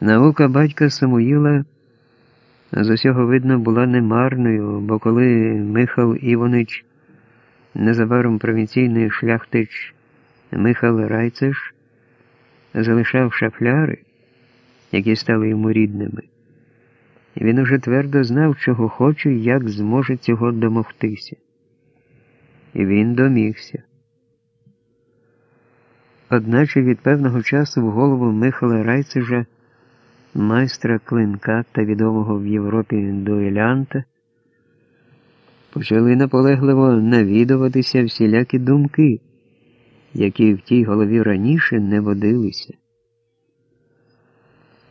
Наука батька Самуїла з усього видно була немарною, бо коли Михал Івонич, незабаром провінційний шляхтич Михал Райцеш, залишав шафляри, які стали йому рідними, він уже твердо знав, чого хоче і як зможе цього домогтися. І він домігся. Одначе від певного часу в голову Михала Райцежа майстра клинка та відомого в Європі дуелянта, почали наполегливо навідуватися всілякі думки, які в тій голові раніше не водилися.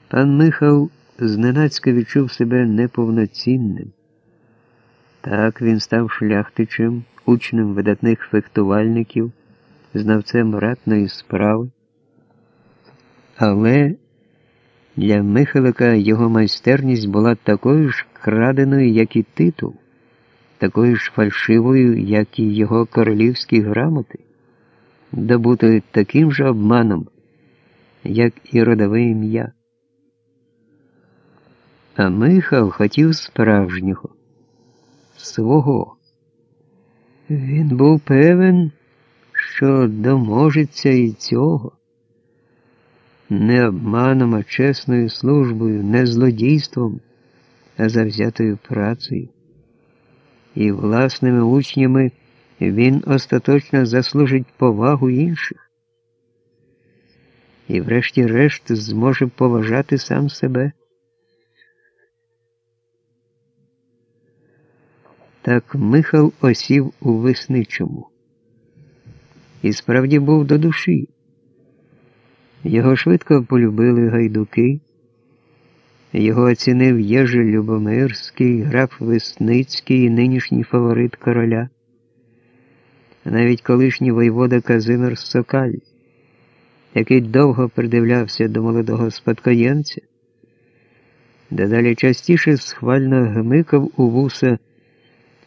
Пан Михал зненацька відчув себе неповноцінним. Так він став шляхтичем, учнем видатних фехтувальників, знавцем ратної справи. Але для Михайлика його майстерність була такою ж краденою, як і титул, такою ж фальшивою, як і його королівські грамоти, добутою таким же обманом, як і родове ім'я. А Михал хотів справжнього, свого. Він був певен, що доможеться і цього не обманом, а чесною службою, не злодійством, а завзятою працею. І власними учнями він остаточно заслужить повагу інших. І врешті-решт зможе поважати сам себе. Так Михал осів у висничому. І справді був до душі. Його швидко полюбили гайдуки, його оцінив Єжи Любомирський, граф Весницький нинішній фаворит короля, навіть колишній воєвода Казимир Сокаль, який довго придивлявся до молодого спадкоємця, дедалі частіше схвально гмикав у вуса,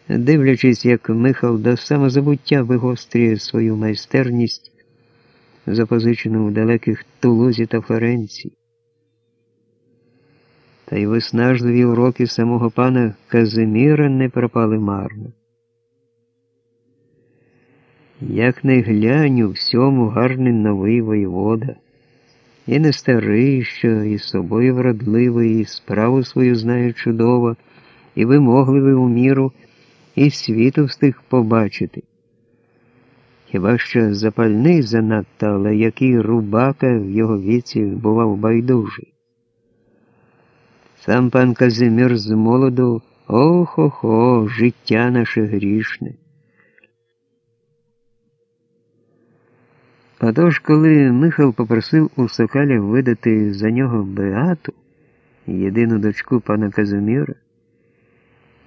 дивлячись, як Михал до самозабуття вигострює свою майстерність запозичену в далеких Тулузі та Флоренції. Та й виснажливі уроки самого пана Казиміра не пропали марно. Як не глянь у всьому гарний новий воєвода, і не старий, що і собою вродливий, і справу свою знає чудово, і вимогливий у міру, і світу встиг побачити. Хіба що запальний занадто, але який рубака в його віці бував байдужий. Сам пан Казимір з молоду ох-охо, життя наше грішне. Отож, коли Михал попросив у Сокаля видати за нього Беату, єдину дочку пана Казиміра,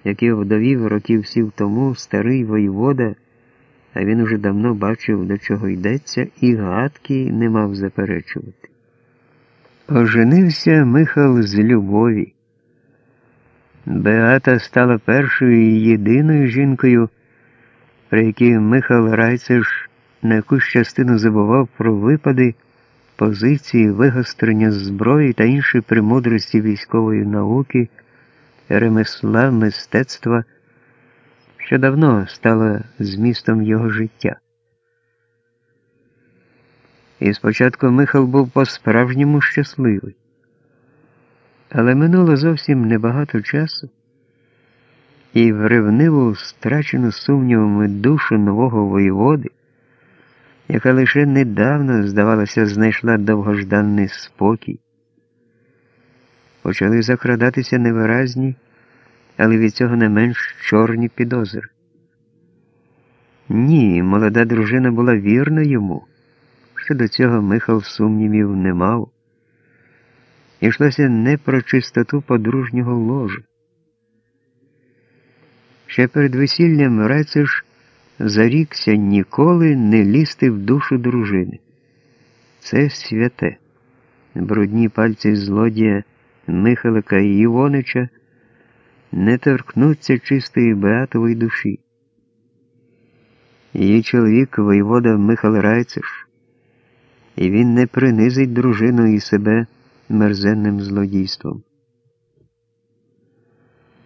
який вдовів років сів тому старий воєвода, а він уже давно бачив, до чого йдеться, і гадки не мав заперечувати. Оженився Михал з любові. Беата стала першою і єдиною жінкою, при якій Михал Райцеш на якусь частину забував про випади, позиції, вигострення зброї та інші премудрості військової науки, ремесла, мистецтва що давно стало змістом його життя. І спочатку Михал був по-справжньому щасливий. Але минуло зовсім небагато часу, і в ревниву, страчену сумнівами душу нового воєводи, яка лише недавно, здавалося, знайшла довгожданий спокій, почали закрадатися невиразні але від цього не менш чорні підозри. Ні, молода дружина була вірна йому. Щодо цього Михал сумнівів не мав. Ішлося не про чистоту подружнього ложа. Ще перед весіллям Рецеш зарікся ніколи не лізти в душу дружини. Це святе. Брудні пальці злодія Михалика і Івонича не торкнуться чистої Беатової душі. Її чоловік воєвода Михайло Райцеш, і він не принизить дружину і себе мерзенним злодійством.